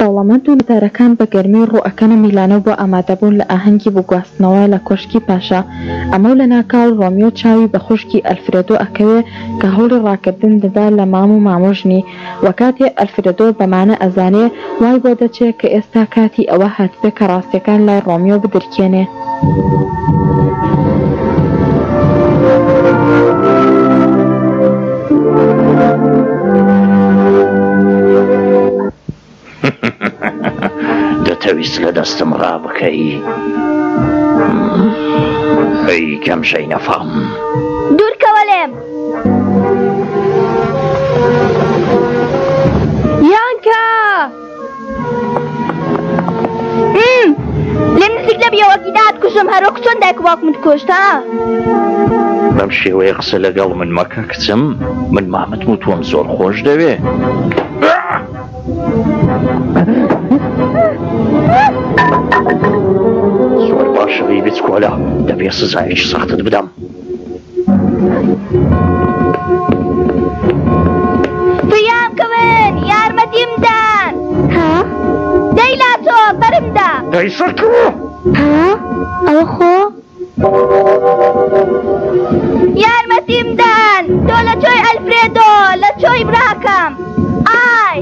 دەوڵەمەند و نەدارەکان بە گەرمی ڕوو ئەکەنە میلانۆ بۆ ئامادەبوون لە ئاهەنگی بوگواستنەوە لە کۆشکی پاشا ئەمە و لە ناکاو ڕۆمیۆ چاوی بە خوشکی ئەلفرێدۆ ئەکەوێ کە هەوڵی ڕاکردن دەدا لە مام و ماموژنی و کاتێ ئەلفرێدۆ بەمانە ئەزانێ وای بۆ دەچێ کە ئێستا کاتی ئەوە هاتبێ کە ڕاستیەکان لای ڕۆمیۆ بدرکێنێ. دەتەویست لە دەستم ڕابکەی هەی کەم ژەی نەفام دوورکەوە لێم یانکە لێ نزیک نەبیەوە گیدات کوژم هەرۆک چۆن دایک باوکمت کوشتا بەم شێوەیە قسە لەگەڵ من مەکە کچم من مامت و تۆم زۆر خۆش دەوێ زۆر باشەوەی بچکۆلا دەبێ سزایش سەختت بدەم. پیام کەون یارمەتیم دان ها دەی لا تۆ بەرمدا دەی سەرکو ها ئەوە خۆ یارمەتیم دان تۆ لە تۆی ئەلفرێدۆ لە تۆی براکەم ئای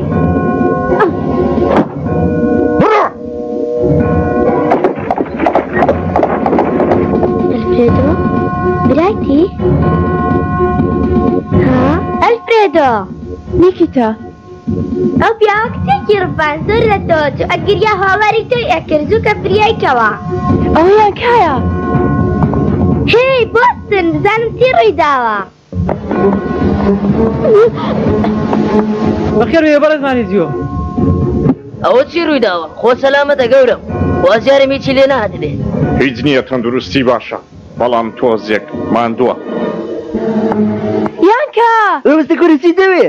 ئەلفرێدۆ؟ براتی؟ ها؟ ئەلفرێدۆ! نیکیتا! ئەو پیاوە کچێکی ڕفان زۆر لە تۆ چوو ئەگریا هاواری تۆی ئەکرد زوو کە فریایکەوە ئەویان کایە؟ هێی بۆستن بزانم چی ڕووی داوە. بەخێر بێ بەڕێزمانی جیۆ ئەوە چی ڕووی داوە خۆ سەلامەتە گەورم وازیارم هیچی لێ نهات بێ هیچ نییە تەندروستی باشە بەڵام تۆزێک ماندووە یانکە ڕوستی کوردی چی دەوێ؟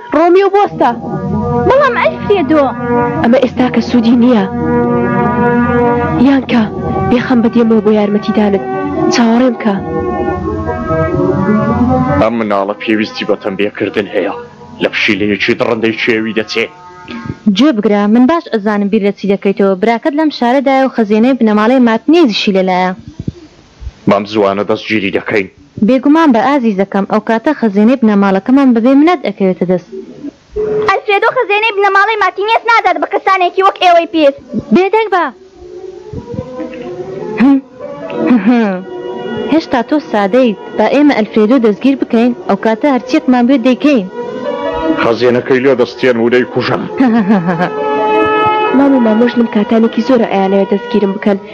ڕۆمیۆ بۆستە بەڵام ئەلفرێدۆ. ئەمە ئێستاکە سوودی نییە. یانکا، بێخەم بە دێمەوە بۆ یارمەتیدانت. چاوەڕێم کە. ئەم مناڵە پێویستی بە تەمبێکردن هەیە. لە پشیلەیەکی دڕندەی کێوی دەچێ. گوێبگرە، من باش ئەزانم بیر لە چی دەکەیتەوە. براکەت لەم شارەدایە و خەزێنەی بنەماڵەی مارتنێزیشی لەلایە. بەم زووانە دەست گیری دەکەین. بێگومان بە ئازیزەکەم ئەوکاتە خەزێنەی بنەماڵەکەمان بەبێ منەت ئەکەوێتە دەست. ئەلفرێدۆ خەزێنەی بنەماڵەی ماتینێز نادات بە کەسانێکی وەک ئێوەی پیر. بێدەنگ بە. هه هه هێشتا تۆ سادەیت. با ئێمە ئەلفرێدۆ دەستگیر بکەین ئەوکاتە هەرچیەکمان بوێت دەیکەین. خەزێنەکەی لێ دەستێن و دەیکوژن. هه هه هه هه. مام و مامۆژنم کاتانێکی زۆرە ئەیانەوێت دەستگیرم بکەن.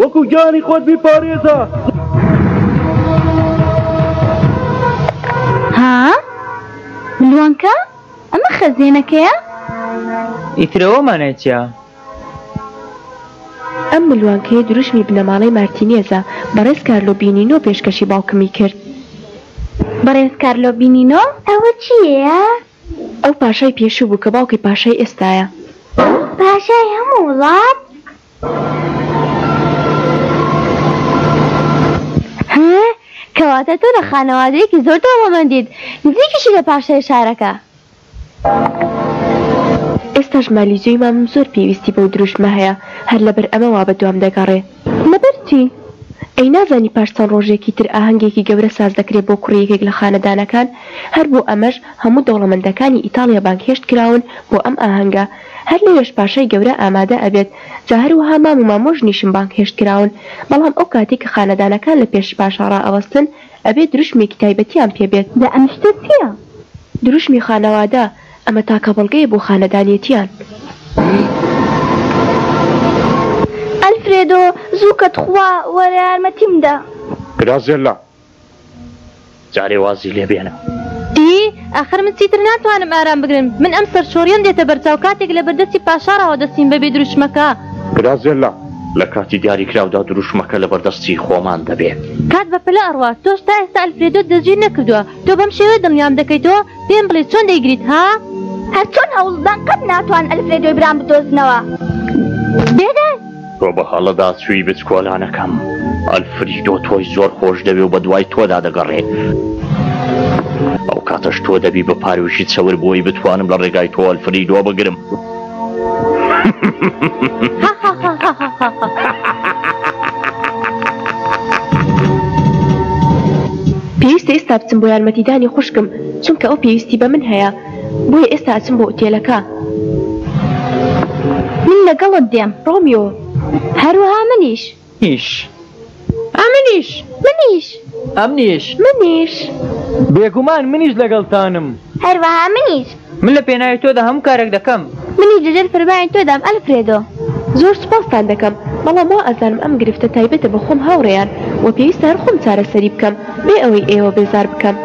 وەکو گیانی خۆت بیپارێزە. ها ملوانکە ئەمە خەزێنەکەیە؟ ئیتر ئەوە مانای چیە؟ ئەم ملوانکەیە دروشمی بنەماڵەی مارتینێزە، بەڕێز کارلۆ بینینۆ پێشکەشی باوکمی کرد. بەڕێز کارلۆ بینینۆ؟ ئەوە چییە؟ ئەو پاشای پێشوو بوو کە باوکی پاشای ئێستایە. پاشای هەموو وڵات؟ هەه کەواتە تۆ لە خانەوادەیەکی زۆر دەوڵەمەندیت نزیکیشی لە پاشای شارەکە. ئێستاش مالی جێی مامم زۆر پێویستی بەو دروشمە هەیە هەر لەبەر ئەمە وا بەدوام دەگەڕێ. لەبەر چی؟ ئەی نازانی پاش چەند ڕۆژێکی تر ئاهەنگێکی گەورە ساز دەکرێ بۆ کوڕی یەکێک لە خانەدانەکان، هەر بۆ ئەمەش هەموو دەوڵەمەندەکانی ئیتاڵیا بانگهێشت کراون بۆ ئەم ئاهەنگە، هەر لەوێش پاشای گەورە ئامادە ئەبێت، جا هەروەها مام و مامۆژنیشم بانگهێشت کراون، بەڵام ئەو کاتەی کە خانەدانەکان لە پێش پاشا ڕائەوەستن ئەبێ دروشمێکی تایبەتیان پێ بێت. جا ئەم شتە چییە؟ دروشمی خانەوادە، ئەمە تاکە بەڵگەیە بۆ خانەدانیەتیان. ئەلفرێدۆ، زوو کە تخوا وەرە یارمەتیم دە. گرازێلا، جارێ وازی لێ بێنە. ئی ئاخر من چیتر ناتوانم ئارام بگرم من ئەم سەرشۆڕیەم دێتە بەرچاو کاتێک لە بەردەستی پاشا ڕاوەدەستین بە بێ دروشمەکە. برا زێلا، لە کاتی دیاریکراودا دروشمەکە لە بەردەستی خۆمان دەبێت. کات بە پلە ئەڕوات تۆش تا ئێستا ئەلفرێدۆت دەستگیر نەکردووە تۆ بەم شێوەیە دڵنیام دەکەیتەوە پێم بڵێ چۆن دەیگریت ها؟ هەرچۆن هەوڵ بدەن قەت ناتوان ئەلفرێدۆی برام بدۆزنەوە. بێدەنگ. تۆ بە هەڵەدا چووی بچکۆلانەکەم، ئەلفریدۆ تۆی زۆر خۆش دەوێ و بەدوای تۆدا دەگەڕێ. ئەوکاتەش تۆ دەبی بە پارویشی چەور بۆی بتوانم لە ڕێگای تۆ ئەلفریدۆ بگرم. پێویستە ئێستا بچم بۆ یارمەتیدانی خوشکم چونکە ئەو پێویستی بە من هەیە. بۆیە ئێستا ئەچم بۆ ئوتێلەکە. من لەگەڵت دێم، ڕۆمیۆ. هەروەها منیش. منیش. ئەمنیش. منیش. ئەمنیش. منیش. بێگومان منیش لەگەڵتانم. هەروەها منیش. من لە پێناوی تۆدا هەموو کارێک دەکەم. منیش لەژێر فەرمانی تۆدام، ئەلفرێدۆ. زۆر سوپاستان دەکەم، بەڵام وائەزانم ئەم گرفتە تایبەتە بە خۆم، هاوڕێیان، و پێویستە هەر خۆم چارەسەری بکەم بێ ئەوەی ئێوە بێزار بکەم.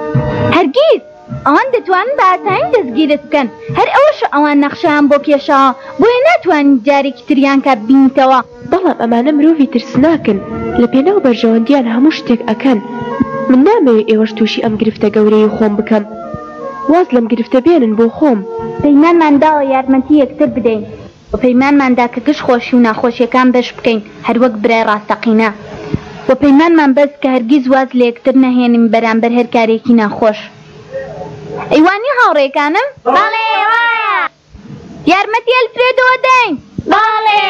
هەرگیز! ئەوان دەتوانن بە ئاسانی دەستگیرت بکەن هەر ئەوەشە ئەوان نەخشەیان بۆ کێشاوە بۆیە ناتوانیت جارێکی تر یانکا ببینیتەوە. بەڵام ئەمانە مرۆڤی ترسناکن لە پێناو بەرژەوەندیان هەموو شتێک ئەکەن من نامەوێ ئێوەش توشی ئەم گرفتە گەورەی خۆم بکەم واز لەم گرفتە بێنن بۆ خۆم. پەیمانمان داوە یارمەتی یەکتر بدەین. و پەیمانمان دا کە گشت خۆشی و ناخۆشیەکان بەش بکەین هەر وەک برای ڕاستەقینە و پەیمانمان بەست کە هەرگیز واز لە یەکتر نەهێنین بەرامبەر هەر کارێکی ناخۆش. ئەی وا نیە هاوڕێکانم؟ بەڵێ وایە. یارمەتی ئەلفرێدۆ ئەدەین؟ بەڵێ.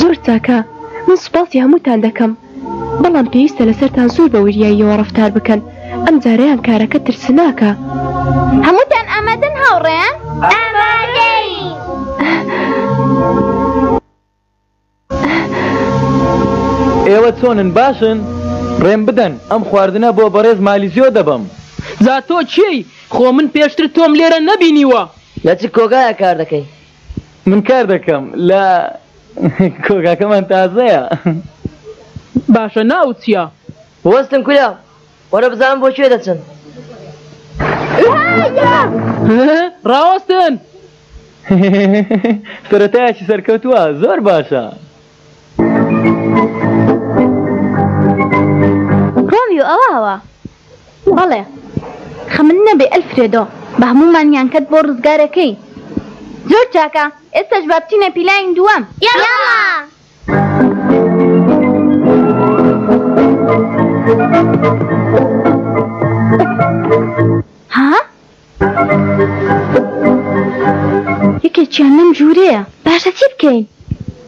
زۆر چاکە من سوپاسی هەمووتان دەکەم بەڵام پێویستە لەسەرتان زۆر بە وریاییەوە ڕفتار بکەن ئەم جارەیان کارەکە ترسناکە هەمووتان ئامادەن هاوڕێیان ئامادەین ئێوە چۆنن باشن ڕێم بدەن ئەم خواردنە بۆ بەڕێز مالیزیۆ دەبم جا تۆ کێی خۆ من پێشتر تۆم لێرە نەبینیوە لە چ کۆگایە کار دەکەی من کار دەکەم لە کۆگاکەمان تازەیە باشە ناوت چییە؟ وەستن کورە وەرە بزانم بۆ کوێ دەچن ڕاوەستن سەرەتایەکی سەرکەوتووە زۆر باشە ڕۆمیو ئەوەوە بەڵێ خەمن نەبێ ئەلفرێدۆ بە هەموومانیان کەت بۆ ڕزگارەکەی زۆر چاکە ئێستاش بابتینە پیلاین دووەم یەکێکیان لەم جوورەیە باشە چی بکەین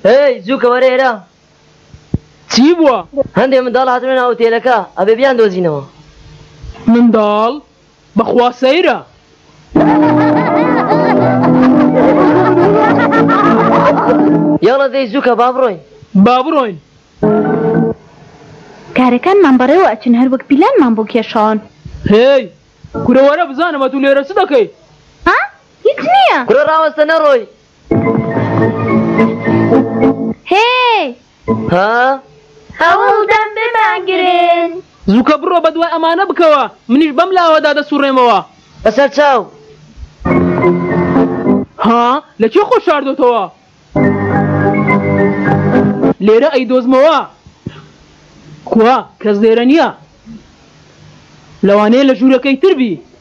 هی زووکە وەرە ئێرە چی بووە هەندێ منداڵ هاتنە ناو ئوتێلەکە ئەبێ بیان دۆزینەوە منداڵ بەخوا سەیرە. یاڵا دەی زووکە با بڕۆین. با بڕۆین. کارەکانمان بەڕێوە ئەچن هەر وەک پیلانمان بۆ کێشاون. هێی کورە وەرە بزانم ئەتوو لێرە چ دەکەیت؟ ها هیچ نییە. کورە ڕاوەستە نەڕۆی. هێی هەوڵدەن بمانگرن. زووکە بڕۆ بەدوای ئەمانە بکەوە، منیش بەم لاوەدا دەسوڕێمەوە. بەسەر چاو. ها؟ لە کوێ خۆت شاردۆتەوە؟ لێرە ئەیدۆزمەوە. کوا؟ کەس لێرە نییە. لەوانەیە لە ژوورەکەی تر بی.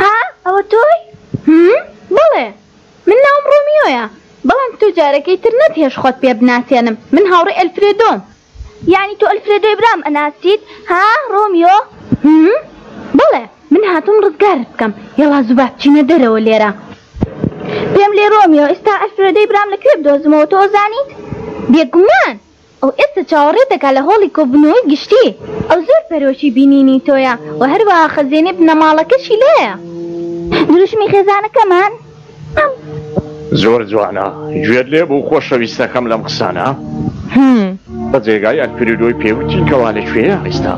ها ئەوە تۆی؟ هم بەڵێ من ناوم ڕۆمیۆیە بەڵام تۆ جارەکەی تر نەتهێشت خۆت پێ بناسێنم من هاوڕێی ئەلفرێدۆم. یانی تۆ ئەلفرێدۆی برام ئەناسیت ها ڕۆمیۆ؟ هم بەڵێ من هاتووم ڕزگارت بکەم یەڵا زووبا بچینە دەرەوە لێرە. پێم لێ ڕۆمیۆ ئیستا ئەلفرێدۆی برام لە کوێ بدۆزمەوە تۆ ئەزانیت؟ بێگومان. ئەو ئێستە چاوەڕێت دەکات لە هۆڵی کۆبوونەوەی گشتی، ئەو زۆر پەرۆشی بینینی تۆیە و هەروەها خەزێنەی بنەماڵەکەشی لێیە. دروشمی خێزانەکەمان ئەم. زۆر جوانە گوێت لێ بوو خۆشەویستەکەم لەم قسانە؟ هومم. بە جێگای ئەلفریدۆی پێ وتین کەوا لە کوێیە ئێستا؟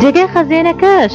جێگای خەزێنەکەش.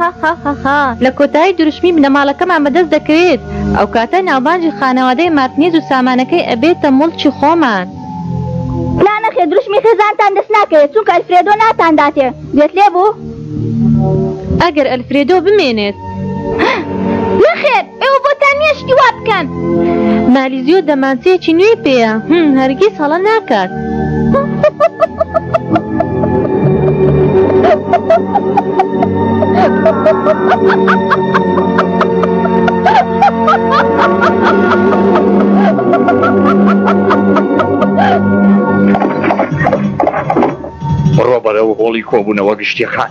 هاهاهاهاها لە کۆتایی دروشمی بنەماڵەکەمان بەدەست دەکەوێت ئەوکاتە ناوبانجی خانەوادەی مارتنیز و سامانەکەی ئەبێتە موڵکی خۆمان. نا نەخێر دروشمی خێزانتان دەست ناکەوێت چونکە ئەلفرێدۆ ناتان داتێ گوێت لێبوو؟ ئەگەر ئەلفرێدۆ بمێنێت. نەخێر ئێوە بۆتان نیە شتی وا بکەن. مالیزیۆ دەمانچەیەکی نوێی پێیە هوم هەرگیز هەڵە ناکات. بڕۆ بەرەو هۆڵی کۆبوونەوە گشتیەکان.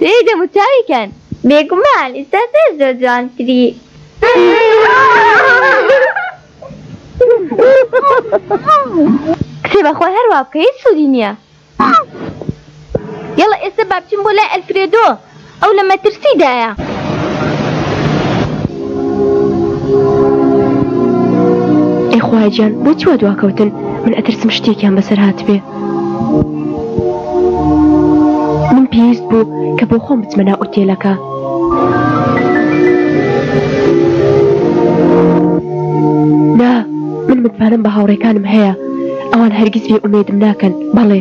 دەی دەموچاوی کەن بێگومان ئیستا زۆر زۆر جوانتری. کچێ بەخوای هەر وا بکە هیچ سوودی نییە. یەڵا ئێستا با بچم بۆ لای ئەلفرێدۆ ئەو لە مەترسیدایە. ئەی خوایە گیان بۆچی وا دواکەوتن من ئەترسم شتێکیان بەسەر هاتبێ. من پێویست بوو کە بۆ خۆم بچمە ناو ئوتێلەکە. نا من متمانم بە هاوڕێکانم هەیە ئەوان هەرگیز بێ ئومێدم ناکەن بەڵێ.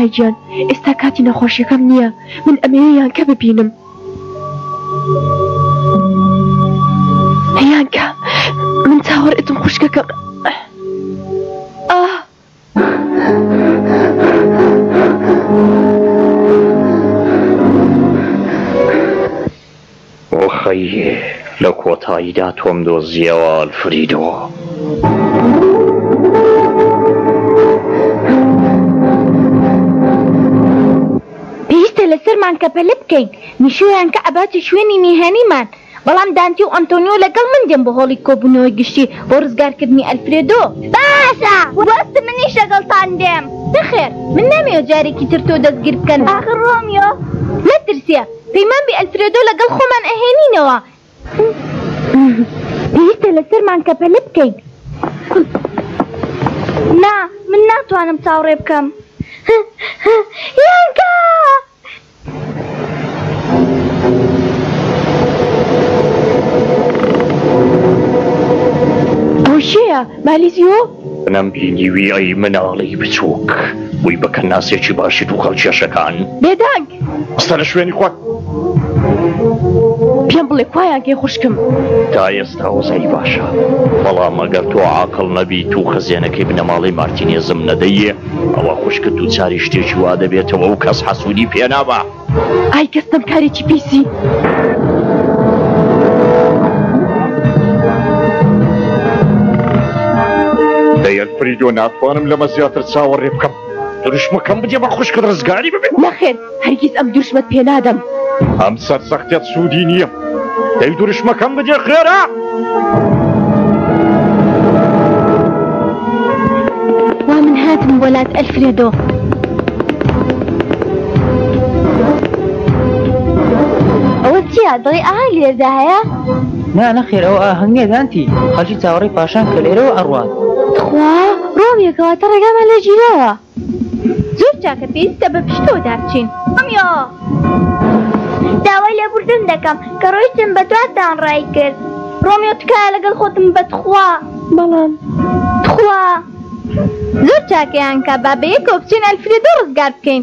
ئەی گیان ئێستا کاتی نەخۆشیەکەم نییە من ئەمەیەیان کە ببینم هەیانکە من چاوەڕێتم خوشکەکەم ئۆخەی لە کۆتاییدا تۆم دۆزیەوە ئەلفریدۆ. پێویستە لەسەرمان کەپەلە بکەین میشۆیان کە ئەباتە شوێنی نهێنیمان. بەڵام دانتی و ئەنتۆنیۆ لەگەڵ من دێن بۆ هۆڵی کۆبوونەوەی گشتی بۆ ڕزگارکردنی ئەلفرێدۆ. باشە، وەست، منیش لەگەڵتان دێم. نەخێر، من نامەوێت جارێکی تر تۆ دەستگیر بکەن. ئاخر ڕۆمیۆ. مەترسیە، پەیمان بێ ئەلفرێدۆ لەگەڵ خۆمان ئەهێنینەوە. پێویستە لەسەرمان کەپەلە بکەین. نا، من ناتوانم چاوڕێ بکەم. یانکا! کێیە مالیزیۆ؟ منم بینیوی ئەی مناڵی بچووک بووی بە کەناسێکی باشی دوو خەڵ کێشەکان بێدەنگ قسە لە شوێنی خۆت پێم بڵێ کویان کێ خوشکم تا ئێستا وزای باشە بەڵام ئەگەر تۆ عاقل نەبیت و خەزێنەکەی بنەماڵی مارتینێزم نەدەیە ئەوە خوشکت دووچاری شتێکی وا دەبێتەوە و کەس حەسوودی پێنابا ئای کەستم کارێکی پیسی. دەیەن فریدۆ ناتوانم لەمە زیاتر چاوەڕێ بکەم دروشمەکەم بجێ بە خوشکت ڕزگاری ببێ نەخێر هەرگیز ئەم دروشمەت پێ نادەم. ئەم سەرسەختیەت سوودی نییە. دەی دروشمەکەم بدێ خێرا! وا من هاتم بۆ لات ئەلفرێدۆ. ئەوە چییە؟ دڵی ئاهەنگ لێردا هەیە؟ نا نەخێر ئەو ئاهەنگ نییە دانتی، خەڵکی چاوەڕێی پاشان کە لێرەوە ئەڕوات. تخوا ڕۆم یەکەوە تە ڕێگامان لێ گیراوە. زۆر چاکە پێویستە بە پشتەوەدا بچین ئەمیا داوای لێبوردن دەکەم کە ڕۆیشتن بە دواتان ڕای کرد ڕۆمیۆ تکایە لەگەڵ خۆتم بەتخوا بەڵام تخوا زۆر چاکەیان کە با بەیەکەوە بچین ئەلفرێدۆ ڕزگار بکەین.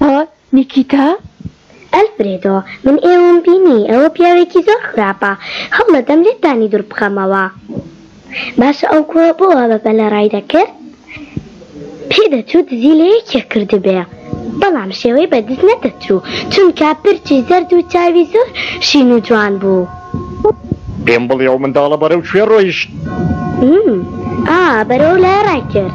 بۆ نیکیتا ئەلفرێدۆ، من ئێوەم بینی ئەوە پیاوێکی زۆر خراپە، هەوڵەدەم لێتانی دوور بخەمەوە. باشە ئەو کوڕە بۆ وا بەپەلە ڕایدەکرد؟ پێدەچوو دزی لە یەکێک کردبێ، بەڵام شێوەی بە دز نەدەچوو، چونکا پرچی زەرد و چاوی زۆر شین و جوان بوو. پێم بڵێ ئەو منداڵە بەرەو کوێ ڕۆیشت ئا بەرەو لای ڕای کرد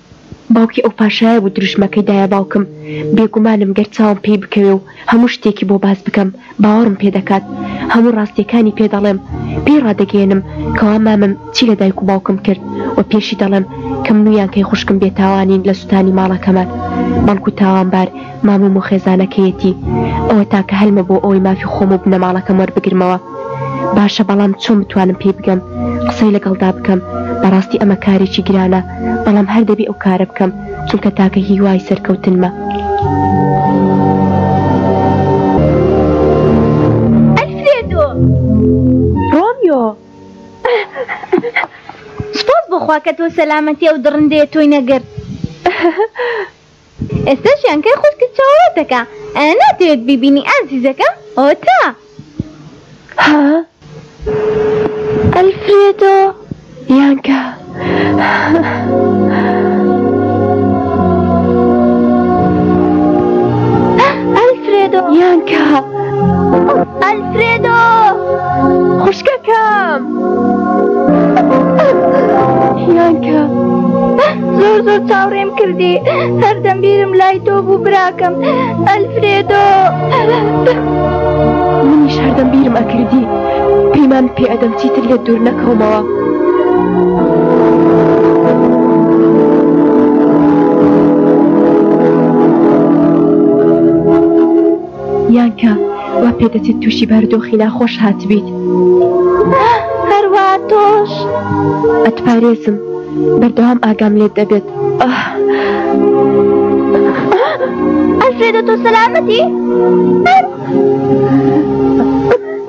باوکی ئەو پاشایە بوو دروشمەکەی دایە باوکم، بێگومانم گەر چاوم پێی بکەوێ و هەموو شتێکی بۆ باس بکەم باوەڕم پێ دەکات، هەموو ڕاستییەکانی پێ دەڵێم، پێی ڕادەگەیەنم کەوا مامم چی لە دایک و باوکم کرد و پێشی دەڵێم کە من و یانکای خوشکم بێتاوانین لە سوتانی ماڵەکەمان، بەڵکو تاوانبار. مامم و خێزانەکەیەتی ئەوە تاکە هەلمە بۆ ئەوەی مافی خۆم و بنەماڵەکەم وەربگرمەوە باشە بەڵام چۆن بتوانم پێی بگەم قسەی لەگەڵدا بکەم بەڕاستی ئەمە کارێکی گرانە بەڵام هەر دەبێ ئەو کارە بکەم چونکە تاکە هیوای سەرکەوتنمە. سپاس بۆخوا کە تۆ سەلامەتی ئەو دڕندەیە تۆی نەگرت ئێستا ژیانکەی خوشکت چاوەڕێت دەکا ئایا ناتەوێت بیبینی ئازیزەکەم ئۆتا. ها؟ ئەلفرێدۆ یان کە. ئەلفرێدۆ یان کە. ئەلفرێدۆ خوشکەکەم. چاوڕێم کردی هەردەم بیرم لای تۆ بوو براکەم ئەلفرێدۆ منیش هەردەم بیرم ئەکردی پەیمان پێ ئەدەم چیتر لێ دوور نەکەومەوە. یان کە وا پێ دەچێت تووشی بارودۆخی ناخۆش هاتبیت هەروا تۆش ئەتپارێزم بەردەوام ئاگام لێت دەبێت ئەسێدە تۆ سەلامەتی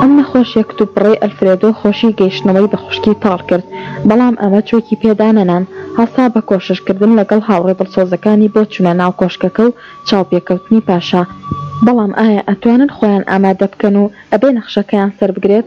ئەم نەخۆشیە کتوپڕەی ئەلفرێدۆ خۆشی گەیشتنەوەی بە خوشکی تاڵ کرد، بەڵام ئەمە چۆکی پێدانەنان، هەڵسا بە کۆشش کردن لەگەڵ هاوڕێ دڵسۆزەکانی بۆ چونە ناو کۆشکەکە و چاوپێکەوتنی پاشا. بەڵام ئایا ئەتوانن خۆیان ئامادە بکەن و ئەبێ نەخشەکەیان سەربگرێت؟